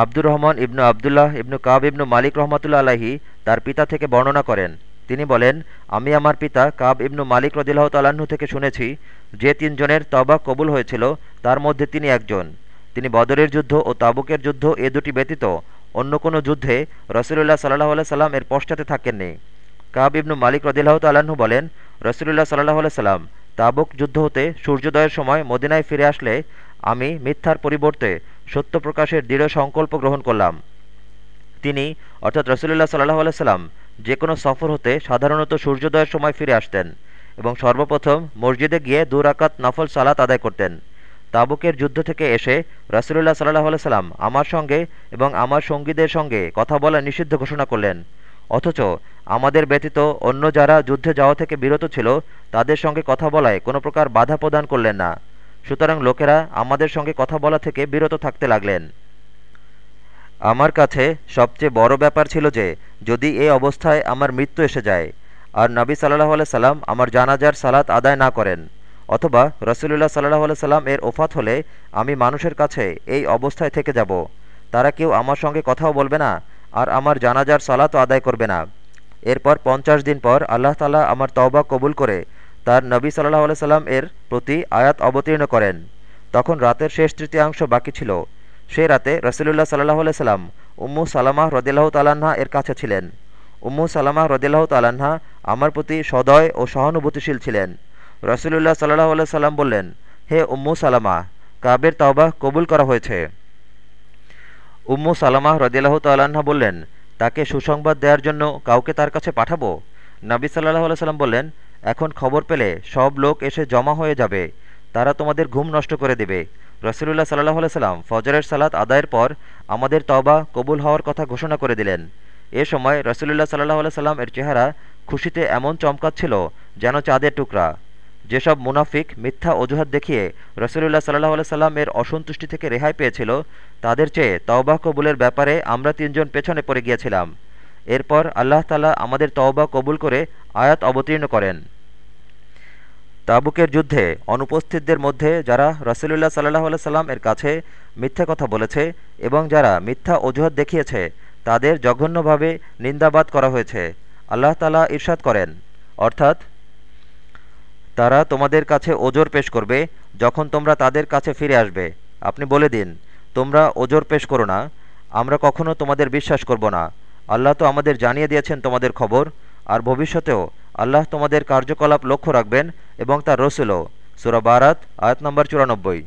আব্দুর রহমান ইবনু আবদুল্লাহ ইবনু কাব ইবনু মালিক রহমতুল্লা আলাহি তার পিতা থেকে বর্ণনা করেন। তিনি বলেন, আমি আমার পিতা কাব ইবনু মালিক রদিল্লাহ তাল্লাহ্ন থেকে শুনেছি, যে তিনজনের তবা কবুল হয়েছিল, তার মধ্যে তিনি একজন। তিনি বদরের যুদ্ধ ও তাবুকের যুদ্ধ এ দুটি ব্যতীত অন্য কোনো যুদ্ধে রসুলুল্লাহ সাল্লাহ আল্লাহ সাল্লাম এর পশ্চাতে থাকেননি। কাব ইবনু মালিক রদিল্লাহ তাল্লাহ্ন বলেন, রসুলুল্লাহ সাল্লাহ আল্লাহ সাল্লাম তাবুক যুদ্ধ হতে সূর্যোদয়ের সময় মদিনায় ফিরে আসলে আমি মিথ্যার পরিবর্তে সত্য প্রকাশের দৃঢ় সংকল্প গ্রহণ করলাম। তিনি, অর্থাৎ রসুলুল্লাহ সাল্লাহ আলাইসাল্লাম যে কোনো সফর হতে সাধারণত সূর্যোদয়ের সময় ফিরে আসতেন এবং সর্বপ্রথম মসজিদে গিয়ে দুরাকাত নফল সালাত আদায় করতেন। তাবুকের যুদ্ধ থেকে এসে রসুলুল্লাহ সাল্লাহ আলাইসাল্লাম আমার সঙ্গে এবং আমার সঙ্গীদের সঙ্গে কথা বলা নিষিদ্ধ ঘোষণা করলেন। অথচ আমাদের ব্যতীত অন্য যারা যুদ্ধে যাওয়া থেকে বিরত ছিল, তাদের সঙ্গে কথা বলায় কোনো প্রকার বাধা প্রদান করলেন না। সুতরাং লোকেরা আমাদের সঙ্গে কথা বলা থেকে বিরত থাকতে লাগলেন। আমার কাছে সবচেয়ে বড় ব্যাপার ছিল যে, যদি এই অবস্থায় আমার মৃত্যু এসে যায়, আর নবী সাল্লাহ আলাই সাল্লাম আমার জানাজার সালাত আদায় না করেন, অথবা রসুলুল্লাহ সাল্লাহ আলাই সাল্লাম এর ওফাত হলে আমি মানুষের কাছে এই অবস্থায় থেকে যাব, তারা কেউ আমার সঙ্গে কথাও বলবে না, আর আমার জানাজার সালাতও আদায় করবে না। এরপর পঞ্চাশ দিন পর আল্লাহ তালা আমার তওবা কবুল করে তার নবী সাল্লাহ সাল্লাম এর প্রতি আয়াত অবতীর্ণ করেন। তখন রাতের শেষ তৃতীয়াংশ বাকি ছিল। সে রাতে রসুলুল্লাহ সাল্লাহ সাল্লাম উম্মু সালামাহ রদিল্লাহ তালাহা এর কাছে ছিলেন। উম্মু সালামাহ রদিল্লাহ তালাহা আমার প্রতি সদয় ও সহানুভূতিশীল ছিলেন। রসুলুল্লাহ সাল্লাহ সাল্লাম বললেন, হে উম্মু সালামা কাবের তাওবাহ কবুল করা হয়েছে। উম্মু সালামাহ রদিল্লাহ তাল্লাহা বললেন, তাকে সুসংবাদ দেওয়ার জন্য কাউকে তার কাছে পাঠাবো? নবী সাল্লাহ সাল্লাম বললেন এখন খবর পেলে সব লোক এসে জমা হয়ে যাবে। তারা তোমাদের ঘুম নষ্ট করে দেবে। রসুলুল্লাহ সাল্লাহ সাল্লাম ফজরের সালাত আদায়ের পর আমাদের তবা কবুল হওয়ার কথা ঘোষণা করে দিলেন। এ সময় রসুলুল্লাহ সাল্লাহ সাল্লাম এর চেহারা খুশিতে এমন চমকাচ্ছিল যেন চাঁদের টুকরা। যেসব মুনাফিক মিথ্যা অজুহাত দেখিয়ে রসুলুল্লাহ সাল্লাহ সাল্লাম এর অসন্তুষ্টি থেকে রেহাই পেয়েছিল, তাদের চেয়ে তওবা কবুলের ব্যাপারে আমরা তিনজন পেছনে পড়ে গিয়েছিলাম। এরপর আল্লাহ তালা আমাদের তওবা কবুল করে আয়াত অবতীর্ণ করেন। তাবুকের যুদ্ধে অনুপস্থিতদের মধ্যে যারা রসুলুল্লাহ সাল্লাহ সাল্লাম এর কাছে মিথ্যা কথা বলেছে এবং যারা মিথ্যা অজুহাত দেখিয়েছে, তাদের জঘন্যভাবে নিন্দাবাদ করা হয়েছে। আল্লাহ তালা ইরশাদ করেন, অর্থাৎ তারা তোমাদের কাছে ওজোর পেশ করবে যখন তোমরা তাদের কাছে ফিরে আসবে। আপনি বলে দিন, তোমরা ওজোর পেশ করো না, আমরা কখনো তোমাদের বিশ্বাস করব না। আল্লাহ তো আমাদের জানিয়ে দিয়েছেন তোমাদের খবর, আর ভবিষ্যতেও আল্লাহ তোমাদের কার্যকলাপ লক্ষ্য রাখবেন এবং তার রসুলও। সুরা বারাত, আয়াত নম্বর চুরানব্বই।